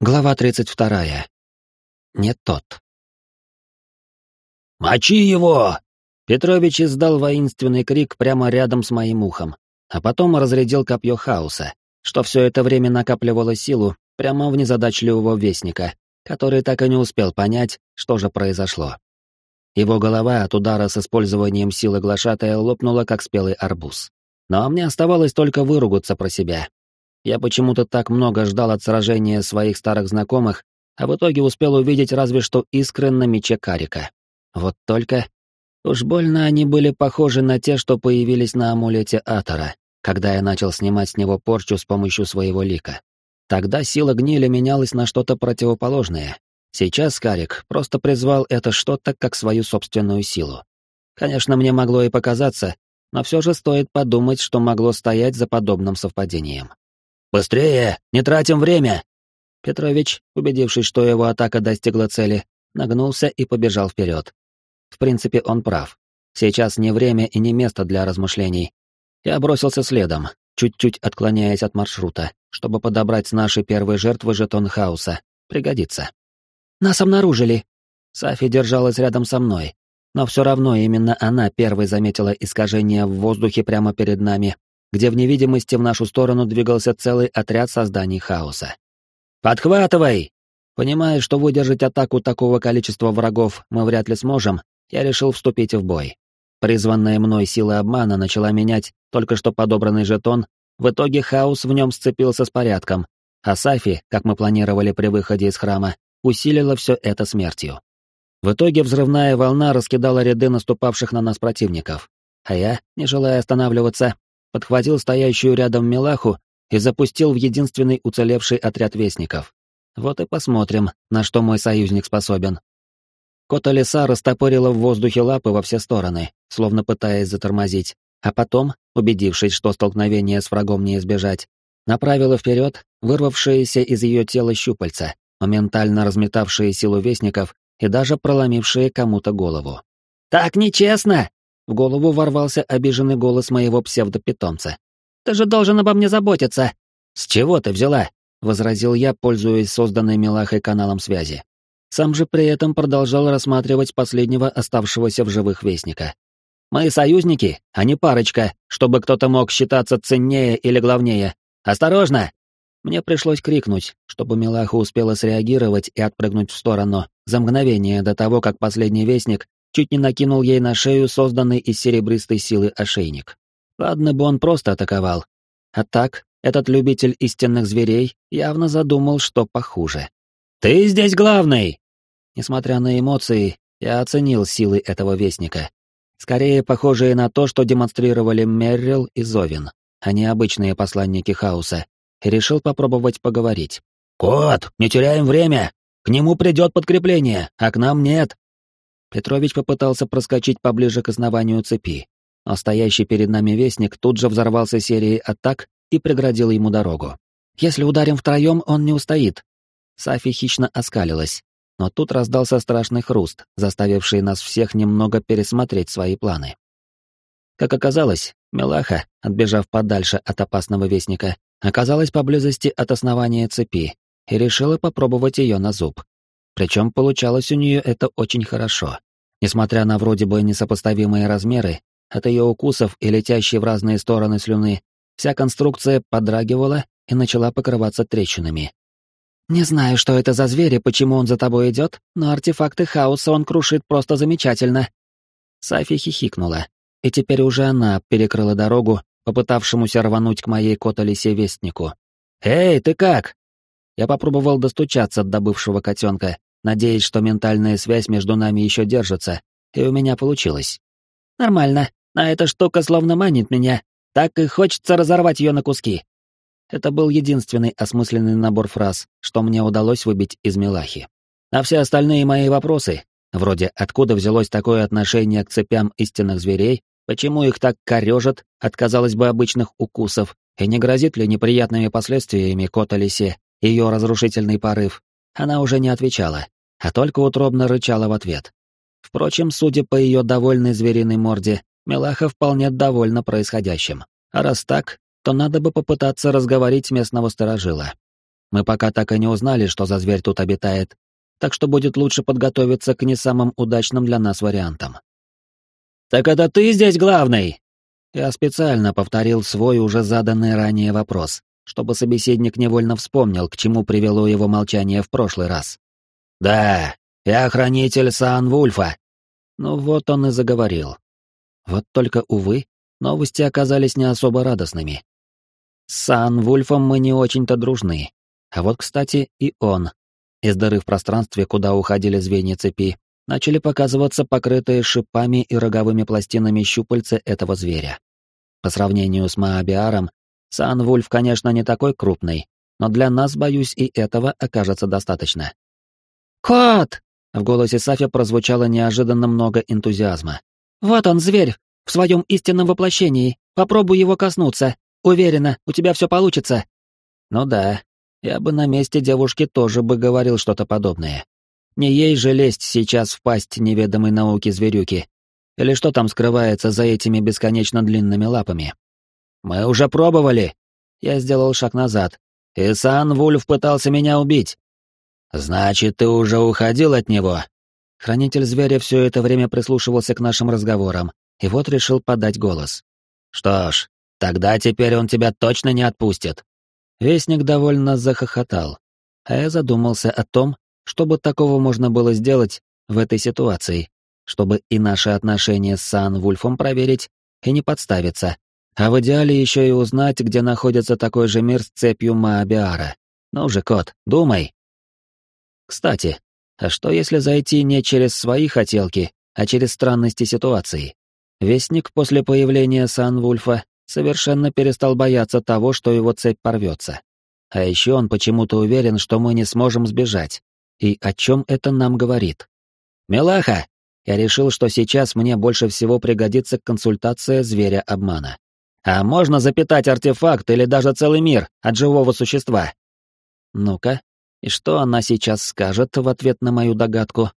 Глава 32. Не тот. «Мочи его!» Петрович издал воинственный крик прямо рядом с моим ухом, а потом разрядил копье хаоса, что все это время накапливало силу прямо в незадачливого вестника, который так и не успел понять, что же произошло. Его голова от удара с использованием силы глашатая лопнула, как спелый арбуз. Но мне оставалось только выругаться про себя, я почему-то так много ждал от сражения своих старых знакомых, а в итоге успел увидеть разве что искры на мече Карика. Вот только... Уж больно они были похожи на те, что появились на амулете Атора, когда я начал снимать с него порчу с помощью своего лика. Тогда сила гнили менялась на что-то противоположное. Сейчас Карик просто призвал это что-то как свою собственную силу. Конечно, мне могло и показаться, но все же стоит подумать, что могло стоять за подобным совпадением. «Быстрее! Не тратим время!» Петрович, убедившись, что его атака достигла цели, нагнулся и побежал вперед. В принципе, он прав. Сейчас не время и не место для размышлений. Я бросился следом, чуть-чуть отклоняясь от маршрута, чтобы подобрать с нашей первой жертвы жетон хаоса. Пригодится. «Нас обнаружили!» Сафи держалась рядом со мной, но все равно именно она первой заметила искажение в воздухе прямо перед нами где в невидимости в нашу сторону двигался целый отряд созданий хаоса. «Подхватывай!» Понимая, что выдержать атаку такого количества врагов мы вряд ли сможем, я решил вступить в бой. Призванная мной сила обмана начала менять только что подобранный жетон, в итоге хаос в нем сцепился с порядком, а Сафи, как мы планировали при выходе из храма, усилила все это смертью. В итоге взрывная волна раскидала ряды наступавших на нас противников, а я, не желая останавливаться, подхватил стоящую рядом Милаху и запустил в единственный уцелевший отряд вестников. Вот и посмотрим, на что мой союзник способен. Кота леса растопорила в воздухе лапы во все стороны, словно пытаясь затормозить, а потом, убедившись, что столкновение с врагом не избежать, направила вперед вырвавшиеся из ее тела щупальца, моментально разметавшие силу вестников и даже проломившие кому-то голову. «Так нечестно!» В голову ворвался обиженный голос моего псевдопитомца. «Ты же должен обо мне заботиться!» «С чего ты взяла?» — возразил я, пользуясь созданной Милахой каналом связи. Сам же при этом продолжал рассматривать последнего оставшегося в живых вестника. «Мы союзники, а не парочка, чтобы кто-то мог считаться ценнее или главнее. Осторожно!» Мне пришлось крикнуть, чтобы Милаха успела среагировать и отпрыгнуть в сторону за мгновение до того, как последний вестник чуть не накинул ей на шею созданный из серебристой силы ошейник. Ладно бы он просто атаковал. А так, этот любитель истинных зверей явно задумал, что похуже. «Ты здесь главный!» Несмотря на эмоции, я оценил силы этого вестника. Скорее похожие на то, что демонстрировали Меррил и Зовин, а не обычные посланники хаоса, и решил попробовать поговорить. «Кот, не теряем время! К нему придет подкрепление, а к нам нет!» Петрович попытался проскочить поближе к основанию цепи, а стоящий перед нами вестник тут же взорвался серией атак и преградил ему дорогу. «Если ударим втроем, он не устоит». Сафи хищно оскалилась, но тут раздался страшный хруст, заставивший нас всех немного пересмотреть свои планы. Как оказалось, Мелаха, отбежав подальше от опасного вестника, оказалась поблизости от основания цепи и решила попробовать ее на зуб. Причем получалось у нее это очень хорошо. Несмотря на вроде бы несопоставимые размеры, от ее укусов и летящей в разные стороны слюны, вся конструкция подрагивала и начала покрываться трещинами. «Не знаю, что это за зверь и почему он за тобой идет, но артефакты хаоса он крушит просто замечательно». Сафи хихикнула, и теперь уже она перекрыла дорогу, попытавшемуся рвануть к моей котолисе вестнику. «Эй, ты как?» Я попробовал достучаться до бывшего котенка, надеясь, что ментальная связь между нами еще держится, и у меня получилось. Нормально, а эта штука словно манит меня, так и хочется разорвать ее на куски. Это был единственный осмысленный набор фраз, что мне удалось выбить из Милахи. А все остальные мои вопросы, вроде «откуда взялось такое отношение к цепям истинных зверей», «почему их так корежат от, казалось бы, обычных укусов», и не грозит ли неприятными последствиями кота-лисе ее разрушительный порыв, она уже не отвечала, а только утробно рычала в ответ. Впрочем, судя по ее довольной звериной морде, Мелаха вполне довольна происходящим. А раз так, то надо бы попытаться разговорить местного сторожила. Мы пока так и не узнали, что за зверь тут обитает, так что будет лучше подготовиться к не самым удачным для нас вариантам. «Так это ты здесь главный?» Я специально повторил свой уже заданный ранее вопрос, чтобы собеседник невольно вспомнил, к чему привело его молчание в прошлый раз. «Да, я хранитель Сан-Вульфа». Ну вот он и заговорил. Вот только, увы, новости оказались не особо радостными. С Сан-Вульфом мы не очень-то дружны. А вот, кстати, и он. Из дыры в пространстве, куда уходили звенья цепи, начали показываться покрытые шипами и роговыми пластинами щупальца этого зверя. По сравнению с Маабиаром, Сан-Вульф, конечно, не такой крупный, но для нас, боюсь, и этого окажется достаточно. «Кот!» — в голосе Сафи прозвучало неожиданно много энтузиазма. «Вот он, зверь, в своем истинном воплощении. Попробуй его коснуться. Уверена, у тебя все получится». Ну да, я бы на месте девушки тоже бы говорил что-то подобное. Не ей же лезть сейчас в пасть неведомой науки зверюки. Или что там скрывается за этими бесконечно длинными лапами? Мы уже пробовали. Я сделал шаг назад. И Сан Вульф пытался меня убить. Значит, ты уже уходил от него? Хранитель зверя все это время прислушивался к нашим разговорам, и вот решил подать голос. Что ж, тогда теперь он тебя точно не отпустит. Вестник довольно захохотал, а я задумался о том, чтобы такого можно было сделать в этой ситуации, чтобы и наши отношения с Сан-Вульфом проверить и не подставиться, а в идеале еще и узнать, где находится такой же мир с цепью Маабиара. Ну же, кот, думай. Кстати, а что если зайти не через свои хотелки, а через странности ситуации? Вестник после появления Сан-Вульфа совершенно перестал бояться того, что его цепь порвется. А еще он почему-то уверен, что мы не сможем сбежать. И о чем это нам говорит? «Милаха!» Я решил, что сейчас мне больше всего пригодится консультация зверя обмана. А можно запитать артефакт или даже целый мир от живого существа? Ну-ка, и что она сейчас скажет в ответ на мою догадку?